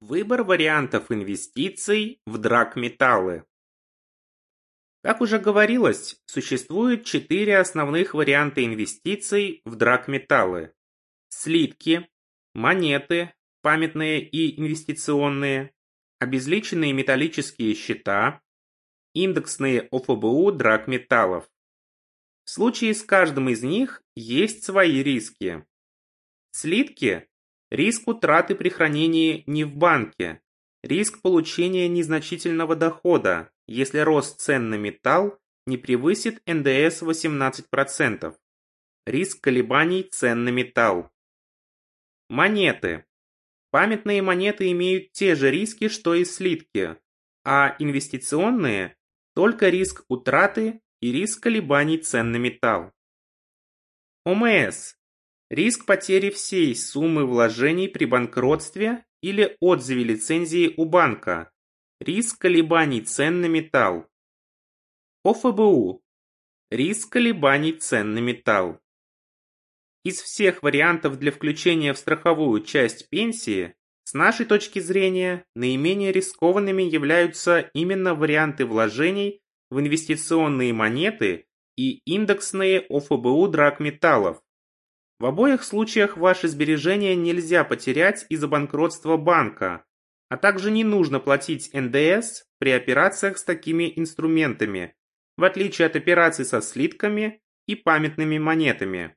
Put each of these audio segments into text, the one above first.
Выбор вариантов инвестиций в драгметаллы. Как уже говорилось, существует четыре основных варианта инвестиций в драгметаллы. Слитки, монеты, памятные и инвестиционные, обезличенные металлические счета, индексные ОФБУ драгметаллов. В случае с каждым из них есть свои риски. Слитки Риск утраты при хранении не в банке. Риск получения незначительного дохода, если рост цен на металл не превысит НДС 18%. Риск колебаний цен на металл. Монеты. Памятные монеты имеют те же риски, что и слитки, а инвестиционные – только риск утраты и риск колебаний цен на металл. ОМС Риск потери всей суммы вложений при банкротстве или отзыве лицензии у банка. Риск колебаний цен на металл. ОФБУ. Риск колебаний цен на металл. Из всех вариантов для включения в страховую часть пенсии, с нашей точки зрения, наименее рискованными являются именно варианты вложений в инвестиционные монеты и индексные ОФБУ драгметаллов. В обоих случаях ваши сбережения нельзя потерять из-за банкротства банка, а также не нужно платить НДС при операциях с такими инструментами, в отличие от операций со слитками и памятными монетами.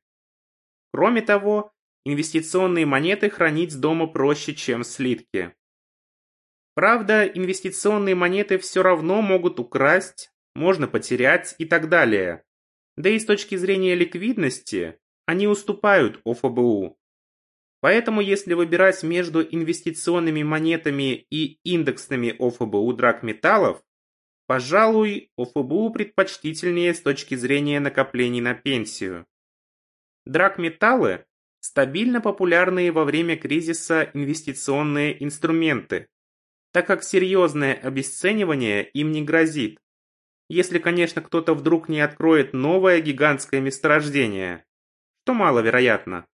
Кроме того, инвестиционные монеты хранить дома проще, чем слитки. Правда, инвестиционные монеты все равно могут украсть, можно потерять и так далее. Да и с точки зрения ликвидности, они уступают ОФБУ. Поэтому если выбирать между инвестиционными монетами и индексными ОФБУ драгметаллов, пожалуй, ОФБУ предпочтительнее с точки зрения накоплений на пенсию. Драгметаллы – стабильно популярные во время кризиса инвестиционные инструменты, так как серьезное обесценивание им не грозит, если, конечно, кто-то вдруг не откроет новое гигантское месторождение что маловероятно.